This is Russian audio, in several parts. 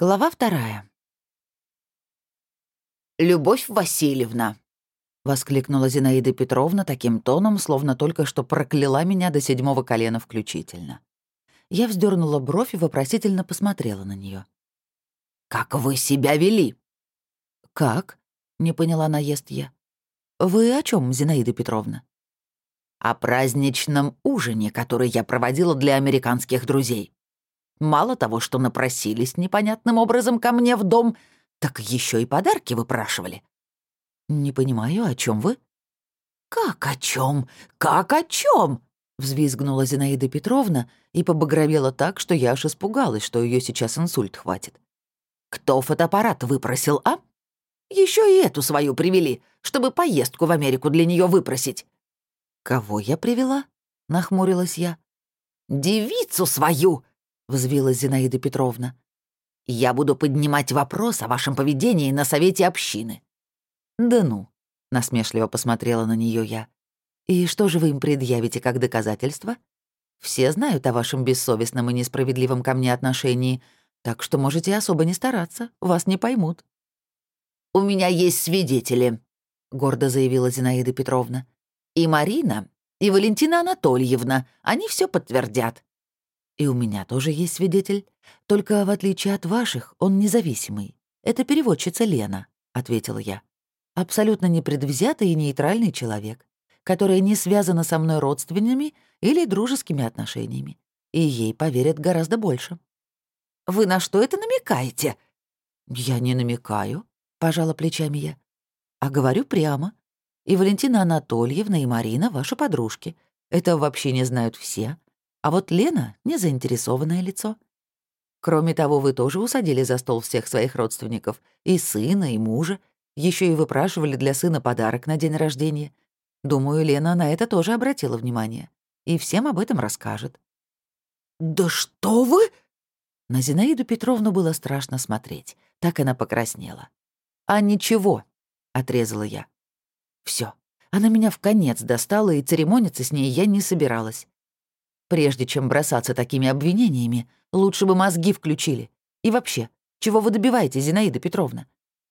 Глава вторая. «Любовь Васильевна!» — воскликнула Зинаида Петровна таким тоном, словно только что прокляла меня до седьмого колена включительно. Я вздернула бровь и вопросительно посмотрела на нее. «Как вы себя вели?» «Как?» — не поняла наезд я. «Вы о чем, Зинаида Петровна?» «О праздничном ужине, который я проводила для американских друзей. Мало того, что напросились непонятным образом ко мне в дом, так еще и подарки выпрашивали. Не понимаю, о чем вы? Как о чем? Как о чем? взвизгнула Зинаида Петровна и побагровела так, что я аж испугалась, что ее сейчас инсульт хватит. Кто фотоаппарат выпросил, а? Еще и эту свою привели, чтобы поездку в Америку для нее выпросить. Кого я привела? нахмурилась я. Девицу свою, — взвилась Зинаида Петровна. «Я буду поднимать вопрос о вашем поведении на совете общины». «Да ну», — насмешливо посмотрела на нее я. «И что же вы им предъявите как доказательство? Все знают о вашем бессовестном и несправедливом ко мне отношении, так что можете особо не стараться, вас не поймут». «У меня есть свидетели», — гордо заявила Зинаида Петровна. «И Марина, и Валентина Анатольевна, они все подтвердят. И у меня тоже есть свидетель. Только в отличие от ваших, он независимый. Это переводчица Лена», — ответила я. «Абсолютно непредвзятый и нейтральный человек, который не связана со мной родственными или дружескими отношениями. И ей поверят гораздо больше». «Вы на что это намекаете?» «Я не намекаю», — пожала плечами я. «А говорю прямо. И Валентина Анатольевна, и Марина — ваши подружки. Это вообще не знают все. А вот Лена — не заинтересованное лицо. Кроме того, вы тоже усадили за стол всех своих родственников, и сына, и мужа, еще и выпрашивали для сына подарок на день рождения. Думаю, Лена на это тоже обратила внимание. И всем об этом расскажет. «Да что вы!» На Зинаиду Петровну было страшно смотреть. Так она покраснела. «А ничего», — отрезала я. Все. Она меня в конец достала, и церемониться с ней я не собиралась. Прежде чем бросаться такими обвинениями, лучше бы мозги включили. И вообще, чего вы добиваетесь, Зинаида Петровна?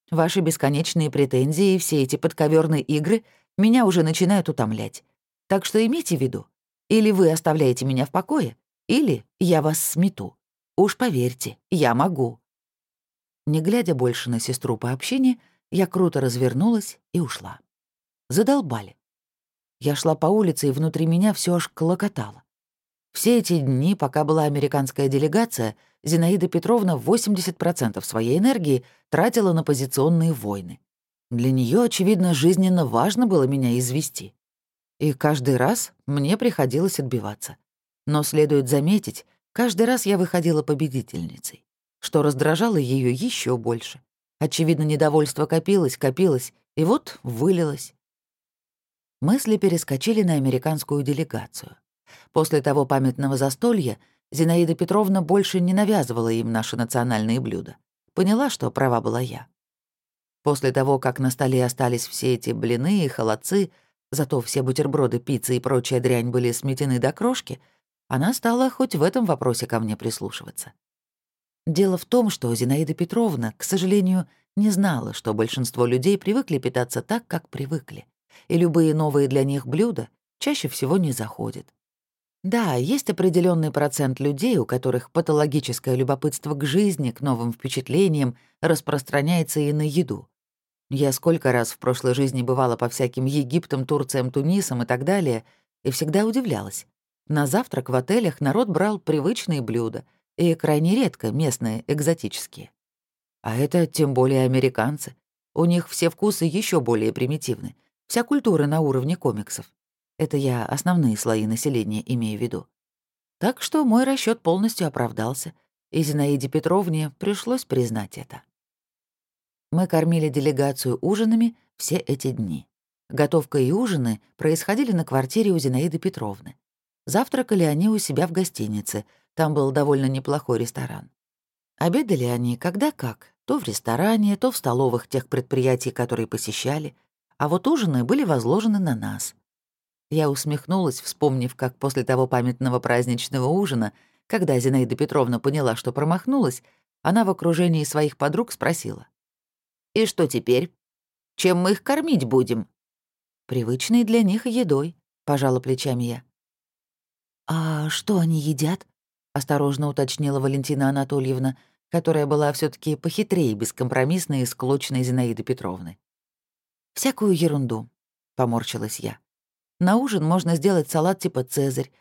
Ваши бесконечные претензии и все эти подковерные игры меня уже начинают утомлять. Так что имейте в виду, или вы оставляете меня в покое, или я вас смету. Уж поверьте, я могу». Не глядя больше на сестру по общению, я круто развернулась и ушла. Задолбали. Я шла по улице, и внутри меня все аж клокотало. Все эти дни, пока была американская делегация, Зинаида Петровна 80% своей энергии тратила на позиционные войны. Для нее, очевидно, жизненно важно было меня извести. И каждый раз мне приходилось отбиваться. Но следует заметить, каждый раз я выходила победительницей, что раздражало ее еще больше. Очевидно, недовольство копилось, копилось, и вот вылилось. Мысли перескочили на американскую делегацию. После того памятного застолья Зинаида Петровна больше не навязывала им наши национальные блюда. Поняла, что права была я. После того, как на столе остались все эти блины и холодцы, зато все бутерброды, пиццы и прочая дрянь были сметены до крошки, она стала хоть в этом вопросе ко мне прислушиваться. Дело в том, что Зинаида Петровна, к сожалению, не знала, что большинство людей привыкли питаться так, как привыкли, и любые новые для них блюда чаще всего не заходят. Да, есть определенный процент людей, у которых патологическое любопытство к жизни, к новым впечатлениям распространяется и на еду. Я сколько раз в прошлой жизни бывала по всяким Египтам, Турциям, Тунисам и так далее, и всегда удивлялась. На завтрак в отелях народ брал привычные блюда, и крайне редко местные, экзотические. А это тем более американцы. У них все вкусы еще более примитивны. Вся культура на уровне комиксов. Это я основные слои населения имею в виду. Так что мой расчет полностью оправдался, и Зинаиде Петровне пришлось признать это. Мы кормили делегацию ужинами все эти дни. Готовка и ужины происходили на квартире у Зинаиды Петровны. Завтракали они у себя в гостинице, там был довольно неплохой ресторан. Обедали они когда как, то в ресторане, то в столовых тех предприятий, которые посещали, а вот ужины были возложены на нас. Я усмехнулась, вспомнив, как после того памятного праздничного ужина, когда Зинаида Петровна поняла, что промахнулась, она в окружении своих подруг спросила. «И что теперь? Чем мы их кормить будем?» «Привычной для них едой», — пожала плечами я. «А что они едят?» — осторожно уточнила Валентина Анатольевна, которая была все таки похитрее бескомпромиссной и склочной Зинаиды Петровны. «Всякую ерунду», — поморщилась я. «На ужин можно сделать салат типа «Цезарь»,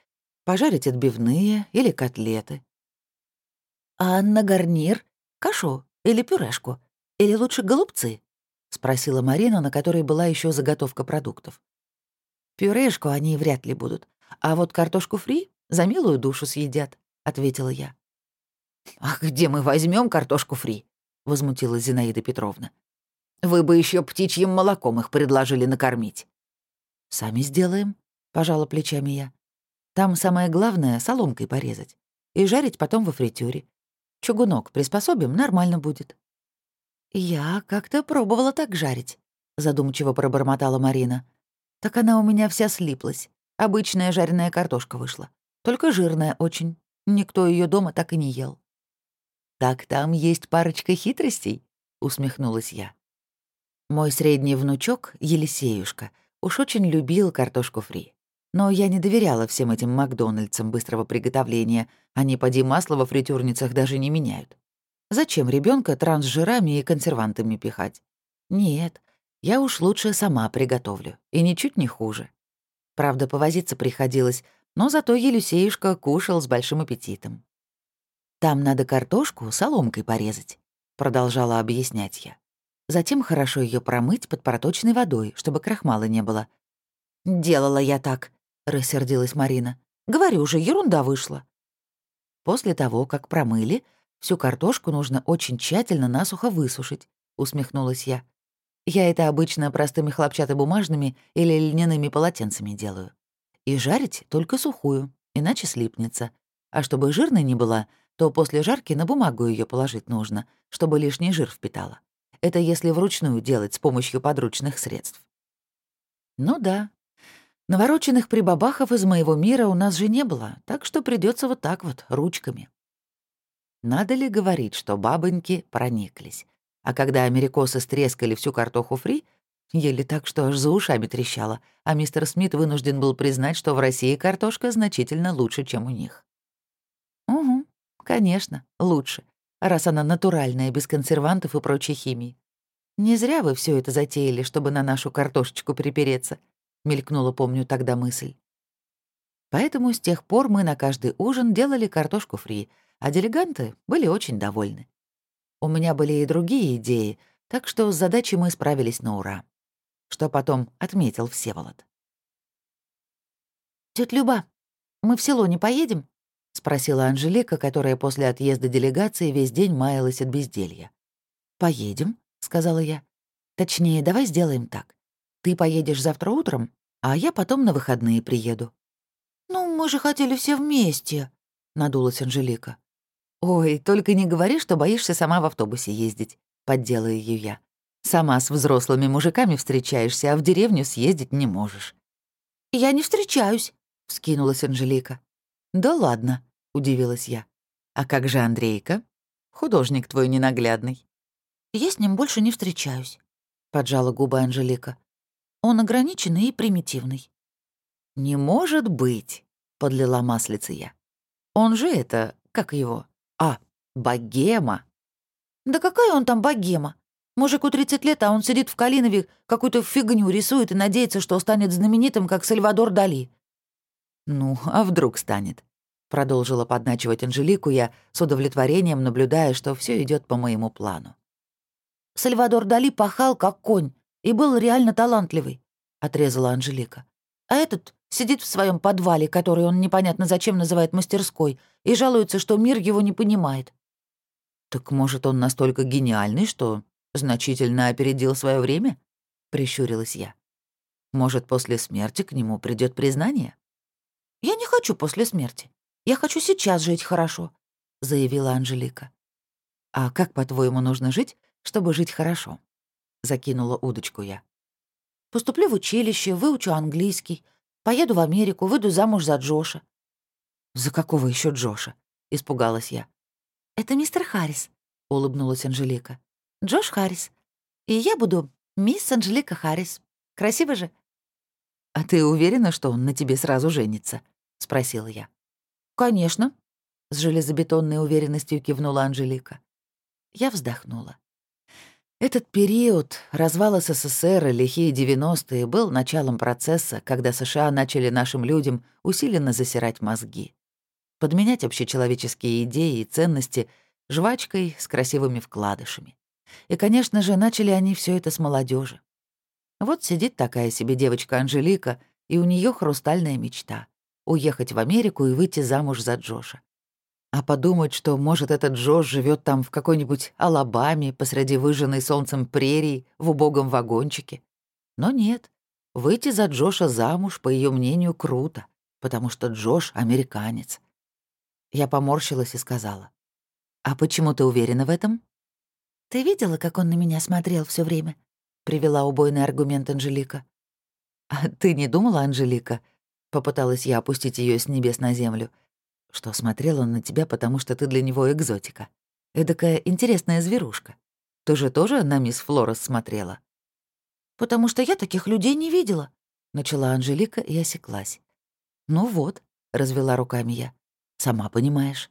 пожарить отбивные или котлеты». «А на гарнир? Кашу или пюрешку? Или лучше голубцы?» — спросила Марина, на которой была еще заготовка продуктов. «Пюрешку они вряд ли будут, а вот картошку фри за милую душу съедят», — ответила я. «Ах, где мы возьмем картошку фри?» — возмутилась Зинаида Петровна. «Вы бы еще птичьим молоком их предложили накормить». «Сами сделаем», — пожала плечами я. «Там самое главное — соломкой порезать. И жарить потом во фритюре. Чугунок приспособим, нормально будет». «Я как-то пробовала так жарить», — задумчиво пробормотала Марина. «Так она у меня вся слиплась. Обычная жареная картошка вышла. Только жирная очень. Никто ее дома так и не ел». «Так там есть парочка хитростей», — усмехнулась я. Мой средний внучок, Елисеюшка, уж очень любил картошку фри. Но я не доверяла всем этим Макдональдсам быстрого приготовления. Они, поди, масло во фритюрницах даже не меняют. Зачем ребенка трансжирами и консервантами пихать? Нет, я уж лучше сама приготовлю. И ничуть не хуже. Правда, повозиться приходилось, но зато Елисеюшка кушал с большим аппетитом. «Там надо картошку соломкой порезать», — продолжала объяснять я. Затем хорошо ее промыть под проточной водой, чтобы крахмала не было. «Делала я так», — рассердилась Марина. «Говорю же, ерунда вышла». После того, как промыли, всю картошку нужно очень тщательно насухо высушить, — усмехнулась я. Я это обычно простыми хлопчатобумажными или льняными полотенцами делаю. И жарить только сухую, иначе слипнется. А чтобы жирной не была, то после жарки на бумагу ее положить нужно, чтобы лишний жир впитала. Это если вручную делать с помощью подручных средств. Ну да. Навороченных прибабахов из моего мира у нас же не было, так что придется вот так вот, ручками. Надо ли говорить, что бабоньки прониклись? А когда америкосы стрескали всю картоху фри, ели так, что аж за ушами трещало, а мистер Смит вынужден был признать, что в России картошка значительно лучше, чем у них. Угу, Конечно, лучше, раз она натуральная, без консервантов и прочей химии. Не зря вы все это затеяли, чтобы на нашу картошечку припереться, мелькнула, помню, тогда мысль. Поэтому с тех пор мы на каждый ужин делали картошку фри, а делеганты были очень довольны. У меня были и другие идеи, так что с задачей мы справились на ура. Что потом отметил Всеволод. «Тётя Люба, мы в село не поедем?» — спросила Анжелика, которая после отъезда делегации весь день маялась от безделья. «Поедем», — сказала я. «Точнее, давай сделаем так. Ты поедешь завтра утром, а я потом на выходные приеду». «Ну, мы же хотели все вместе», — надулась Анжелика. «Ой, только не говори, что боишься сама в автобусе ездить», — поддела ее я. «Сама с взрослыми мужиками встречаешься, а в деревню съездить не можешь». «Я не встречаюсь», — вскинулась Анжелика. «Да ладно», — удивилась я. «А как же Андрейка? Художник твой ненаглядный». «Я с ним больше не встречаюсь», — поджала губы Анжелика. «Он ограниченный и примитивный». «Не может быть», — подлила маслица я. «Он же это, как его? А, богема». «Да какая он там богема? Мужику 30 лет, а он сидит в Калинове, какую-то фигню рисует и надеется, что станет знаменитым, как Сальвадор Дали». «Ну, а вдруг станет? Продолжила подначивать Анжелику я, с удовлетворением наблюдая, что все идет по моему плану. «Сальвадор Дали пахал, как конь, и был реально талантливый», — отрезала Анжелика. «А этот сидит в своем подвале, который он непонятно зачем называет мастерской, и жалуется, что мир его не понимает». «Так, может, он настолько гениальный, что значительно опередил свое время?» — прищурилась я. «Может, после смерти к нему придет признание?» «Я не хочу после смерти. Я хочу сейчас жить хорошо», — заявила Анжелика. «А как, по-твоему, нужно жить, чтобы жить хорошо?» — закинула удочку я. «Поступлю в училище, выучу английский, поеду в Америку, выйду замуж за Джоша». «За какого еще Джоша?» — испугалась я. «Это мистер Харрис», — улыбнулась Анжелика. «Джош Харрис. И я буду мисс Анжелика Харрис. Красиво же?» «А ты уверена, что он на тебе сразу женится?» — спросила я. «Конечно», — с железобетонной уверенностью кивнула Анжелика. Я вздохнула. Этот период, развал СССР и лихие 90-е, был началом процесса, когда США начали нашим людям усиленно засирать мозги. Подменять общечеловеческие идеи и ценности жвачкой с красивыми вкладышами. И, конечно же, начали они все это с молодежи. Вот сидит такая себе девочка Анжелика, и у нее хрустальная мечта — уехать в Америку и выйти замуж за Джоша. А подумать, что, может, этот Джош живет там в какой-нибудь Алабаме посреди выжженной солнцем прерии в убогом вагончике. Но нет, выйти за Джоша замуж, по ее мнению, круто, потому что Джош — американец. Я поморщилась и сказала. «А почему ты уверена в этом?» «Ты видела, как он на меня смотрел все время?» — привела убойный аргумент Анжелика. «А ты не думала, Анжелика?» — попыталась я опустить ее с небес на землю — что смотрел он на тебя, потому что ты для него экзотика. Эдакая интересная зверушка. Ты же тоже на мисс Флорес смотрела?» «Потому что я таких людей не видела», — начала Анжелика и осеклась. «Ну вот», — развела руками я, — «сама понимаешь».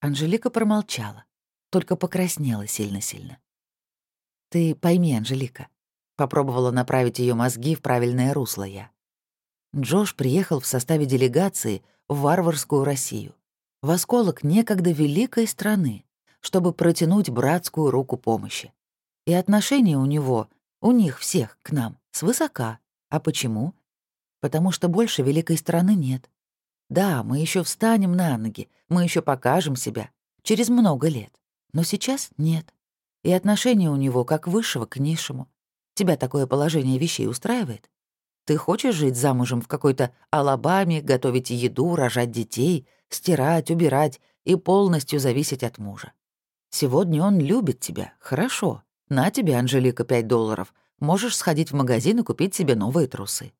Анжелика промолчала, только покраснела сильно-сильно. «Ты пойми, Анжелика», — попробовала направить ее мозги в правильное русло я. Джош приехал в составе делегации — в варварскую Россию, в осколок некогда великой страны, чтобы протянуть братскую руку помощи. И отношения у него, у них всех к нам, свысока. А почему? Потому что больше великой страны нет. Да, мы еще встанем на ноги, мы еще покажем себя. Через много лет. Но сейчас нет. И отношения у него как высшего к низшему. Тебя такое положение вещей устраивает? Ты хочешь жить замужем в какой-то Алабаме, готовить еду, рожать детей, стирать, убирать и полностью зависеть от мужа. Сегодня он любит тебя, хорошо. На тебе, Анжелика, 5 долларов. Можешь сходить в магазин и купить себе новые трусы.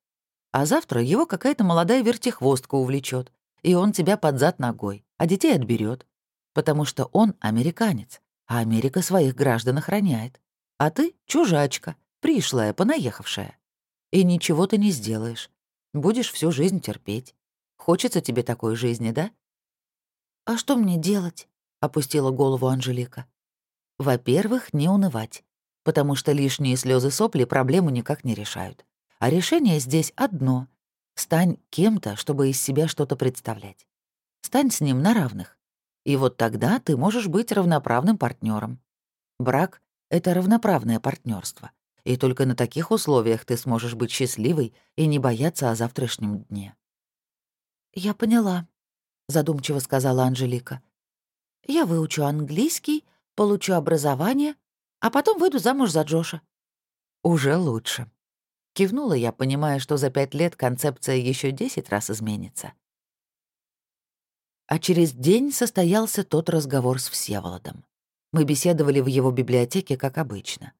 А завтра его какая-то молодая вертихвостка увлечет, и он тебя под зад ногой, а детей отберет, потому что он американец, а Америка своих граждан охраняет. А ты — чужачка, пришлая, понаехавшая. И ничего ты не сделаешь. Будешь всю жизнь терпеть. Хочется тебе такой жизни, да? «А что мне делать?» — опустила голову Анжелика. «Во-первых, не унывать, потому что лишние слезы сопли проблему никак не решают. А решение здесь одно — стань кем-то, чтобы из себя что-то представлять. Стань с ним на равных. И вот тогда ты можешь быть равноправным партнером. Брак — это равноправное партнерство. И только на таких условиях ты сможешь быть счастливой и не бояться о завтрашнем дне. «Я поняла», — задумчиво сказала Анжелика. «Я выучу английский, получу образование, а потом выйду замуж за Джоша». «Уже лучше». Кивнула я, понимая, что за пять лет концепция еще десять раз изменится. А через день состоялся тот разговор с Всеволодом. Мы беседовали в его библиотеке, как обычно.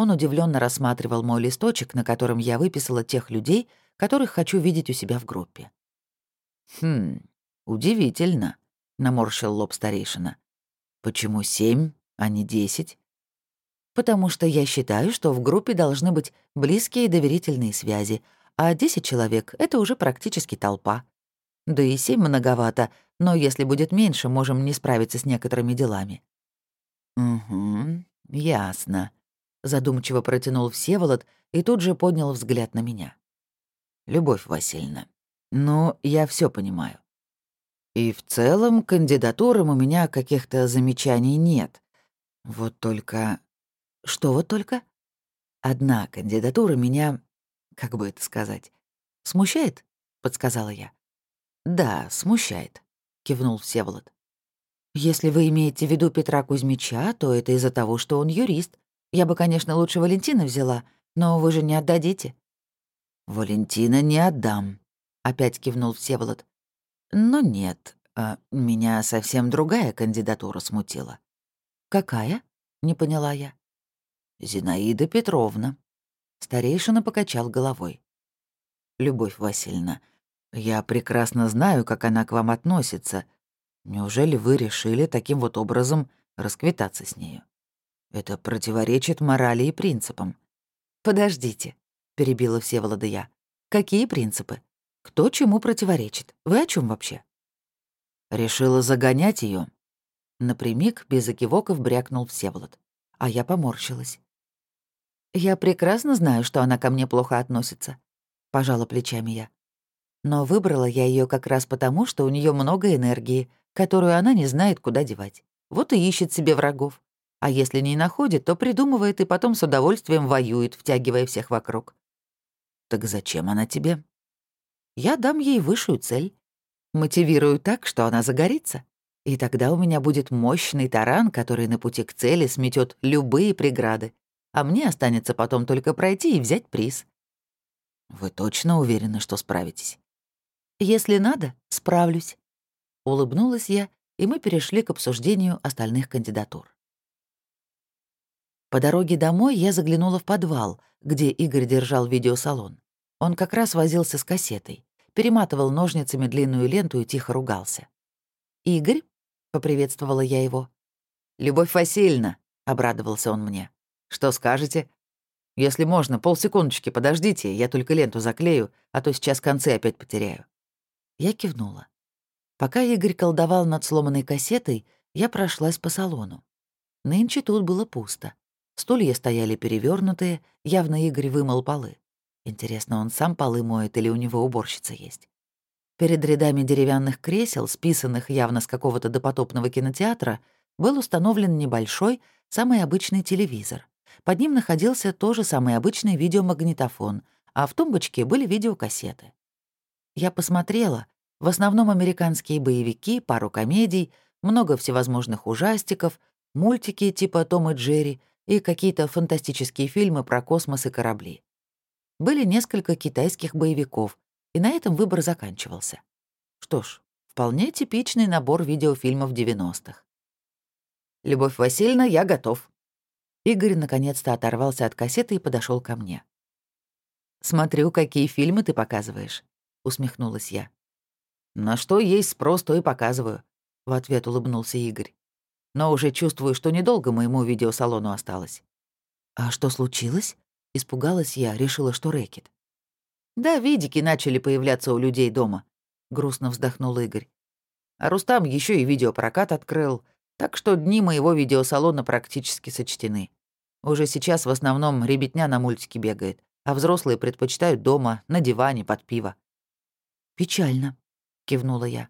Он удивленно рассматривал мой листочек, на котором я выписала тех людей, которых хочу видеть у себя в группе. «Хм, удивительно», — наморщил лоб старейшина. «Почему семь, а не десять?» «Потому что я считаю, что в группе должны быть близкие и доверительные связи, а десять человек — это уже практически толпа. Да и семь многовато, но если будет меньше, можем не справиться с некоторыми делами». «Угу, ясно», задумчиво протянул Всеволод и тут же поднял взгляд на меня. «Любовь Васильевна, ну, я все понимаю. И в целом кандидатурам у меня каких-то замечаний нет. Вот только... Что вот только? Одна кандидатура меня, как бы это сказать, смущает, подсказала я. Да, смущает, кивнул Всеволод. Если вы имеете в виду Петра Кузьмича, то это из-за того, что он юрист, я бы, конечно, лучше Валентина взяла, но вы же не отдадите». «Валентина не отдам», — опять кивнул Всеволод. «Но нет, а меня совсем другая кандидатура смутила». «Какая?» — не поняла я. «Зинаида Петровна». Старейшина покачал головой. «Любовь Васильевна, я прекрасно знаю, как она к вам относится. Неужели вы решили таким вот образом расквитаться с нею. Это противоречит морали и принципам. «Подождите», — перебила Всеволода я. «Какие принципы? Кто чему противоречит? Вы о чем вообще?» Решила загонять ее. Напрямик, без окивоков, брякнул Всеволод. А я поморщилась. «Я прекрасно знаю, что она ко мне плохо относится», — пожала плечами я. «Но выбрала я ее как раз потому, что у нее много энергии, которую она не знает, куда девать. Вот и ищет себе врагов. А если не находит, то придумывает и потом с удовольствием воюет, втягивая всех вокруг. Так зачем она тебе? Я дам ей высшую цель. Мотивирую так, что она загорится. И тогда у меня будет мощный таран, который на пути к цели сметет любые преграды. А мне останется потом только пройти и взять приз. Вы точно уверены, что справитесь? Если надо, справлюсь. Улыбнулась я, и мы перешли к обсуждению остальных кандидатур. По дороге домой я заглянула в подвал, где Игорь держал видеосалон. Он как раз возился с кассетой, перематывал ножницами длинную ленту и тихо ругался. «Игорь?» — поприветствовала я его. «Любовь Васильевна», — обрадовался он мне. «Что скажете?» «Если можно, полсекундочки подождите, я только ленту заклею, а то сейчас концы опять потеряю». Я кивнула. Пока Игорь колдовал над сломанной кассетой, я прошлась по салону. Нынче тут было пусто. Стулья стояли перевернутые, явно Игорь вымыл полы. Интересно, он сам полы моет или у него уборщица есть? Перед рядами деревянных кресел, списанных явно с какого-то допотопного кинотеатра, был установлен небольшой, самый обычный телевизор. Под ним находился тоже самый обычный видеомагнитофон, а в тумбочке были видеокассеты. Я посмотрела, в основном американские боевики, пару комедий, много всевозможных ужастиков, мультики типа «Том и Джерри», и какие-то фантастические фильмы про космос и корабли. Были несколько китайских боевиков, и на этом выбор заканчивался. Что ж, вполне типичный набор видеофильмов 90-х. «Любовь Васильевна, я готов». Игорь наконец-то оторвался от кассеты и подошел ко мне. «Смотрю, какие фильмы ты показываешь», — усмехнулась я. «На что есть спрос, то и показываю», — в ответ улыбнулся Игорь но уже чувствую, что недолго моему видеосалону осталось. «А что случилось?» — испугалась я, решила, что рэкет. «Да, видики начали появляться у людей дома», — грустно вздохнул Игорь. «А Рустам еще и видеопрокат открыл, так что дни моего видеосалона практически сочтены. Уже сейчас в основном ребятня на мультике бегает, а взрослые предпочитают дома, на диване, под пиво». «Печально», — кивнула я.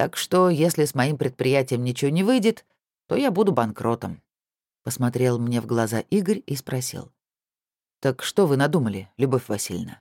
Так что, если с моим предприятием ничего не выйдет, то я буду банкротом. Посмотрел мне в глаза Игорь и спросил. «Так что вы надумали, Любовь Васильевна?»